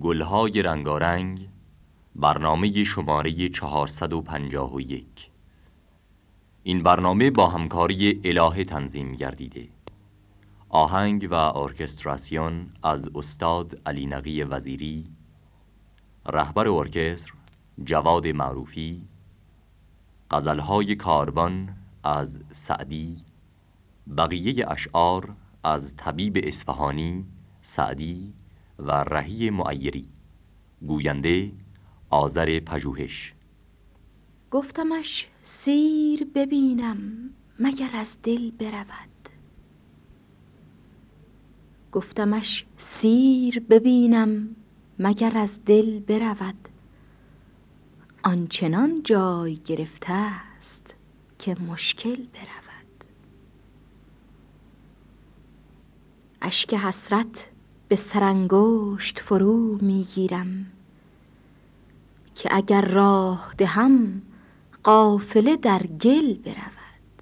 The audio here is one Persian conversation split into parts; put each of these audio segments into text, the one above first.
گلهای رنگارنگ برنامه شماره 451 این برنامه با همکاری اله تنظیم گردیده. آهنگ و ارکستراسیون از استاد علی نقی وزیری رهبر ارکستر جواد معروفی غزلهای کاربان از سعدی بقیه اشعار از طبیب اصفهانی سعدی و رهی معیری. گوینده آذر پژوهش. گفتمش سیر ببینم مگر از دل برود. گفتمش سیر ببینم مگر از دل برود. آنچنان جای گرفته است که مشکل برود. اشک حسرت به سرانگشت فرو می‌گیرم که اگر راه دهم قافله در گل برود.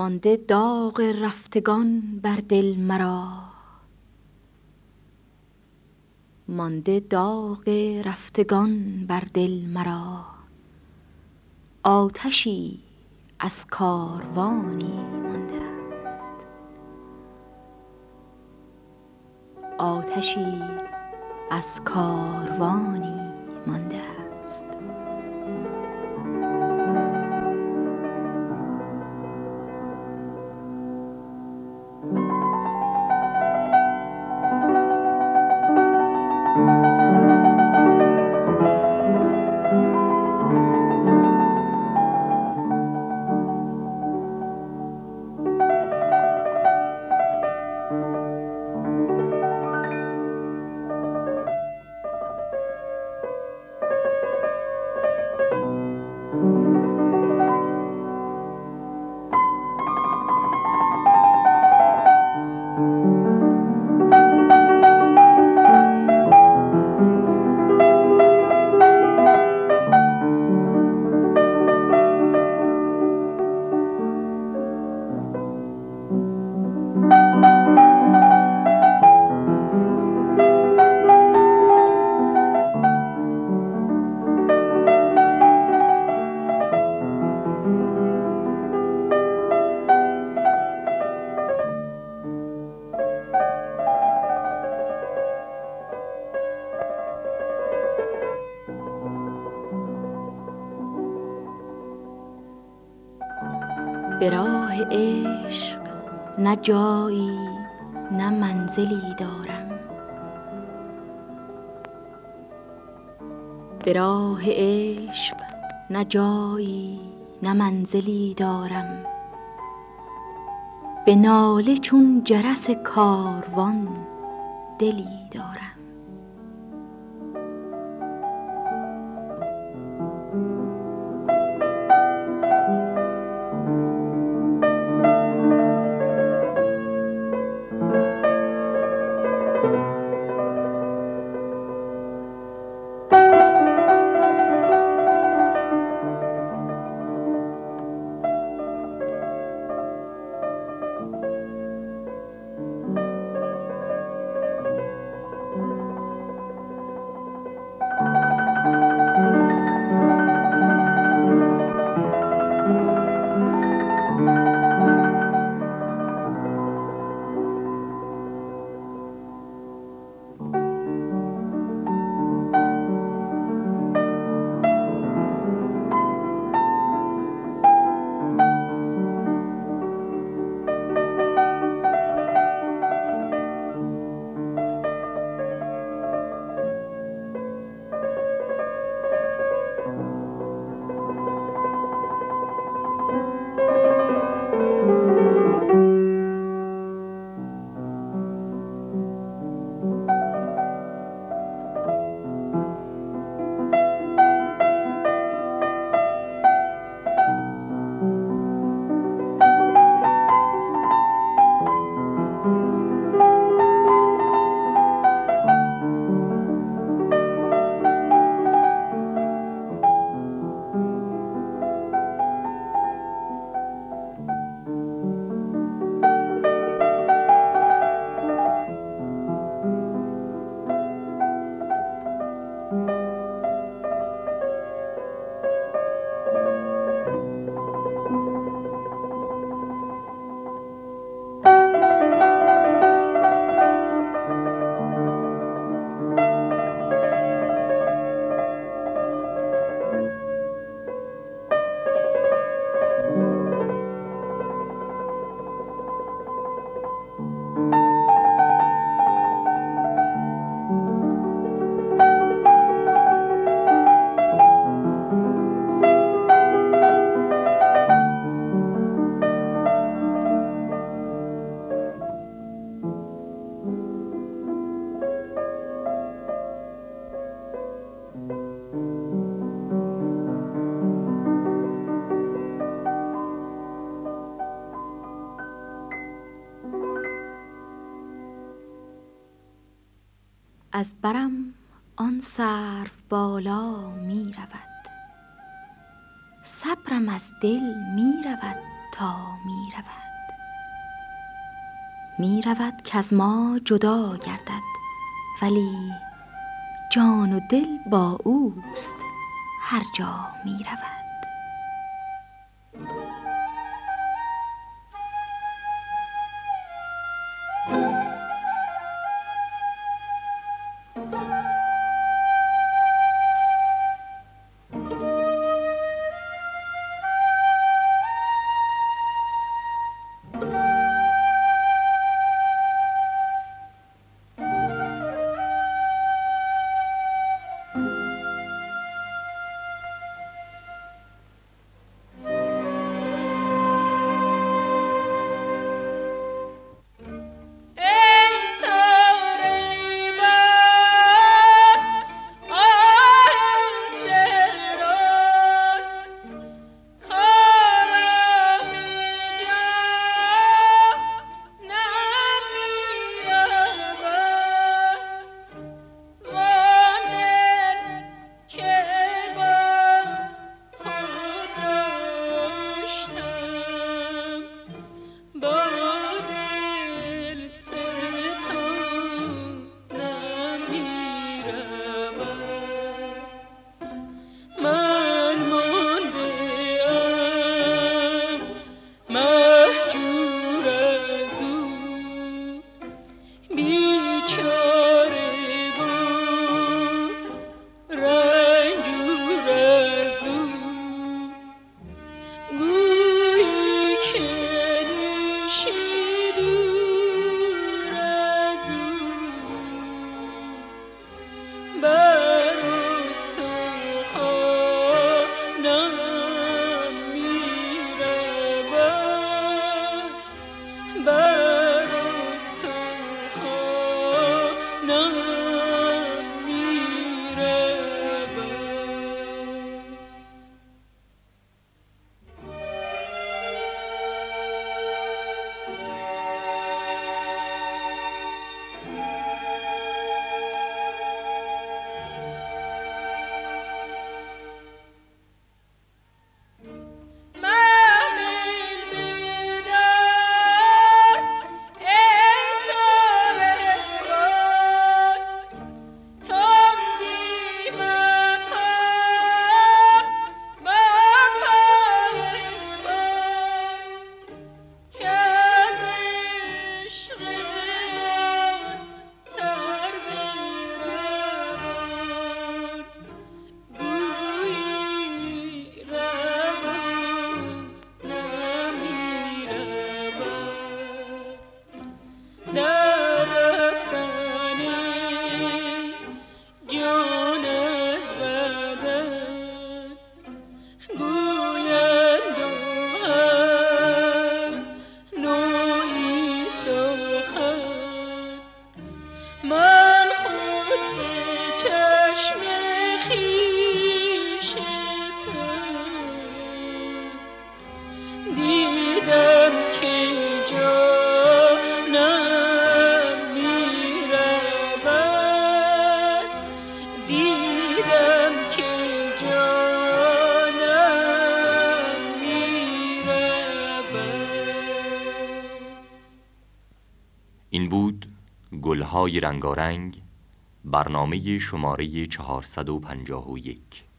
مانده داغ رفتگان بر دل مرا. مانده داغ رفتگان بر دل مرا. آتشی از کاروانی مانده است. آتشی از کاروانی مانده به راه عشق نه جایی نه منزلی دارم. به راه عشق نه جایی نه منزلی دارم. به ناله چون جرس کاروان دلی دارم. از برم آن سرف بالا می رود. صبرم از دل می رود تا می رود. می رود که از ما جدا گردد ولی جان و دل با اوست هر جا می رود. گلهای رنگارنگ برنامه شماره 451